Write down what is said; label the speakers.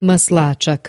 Speaker 1: Maslačak.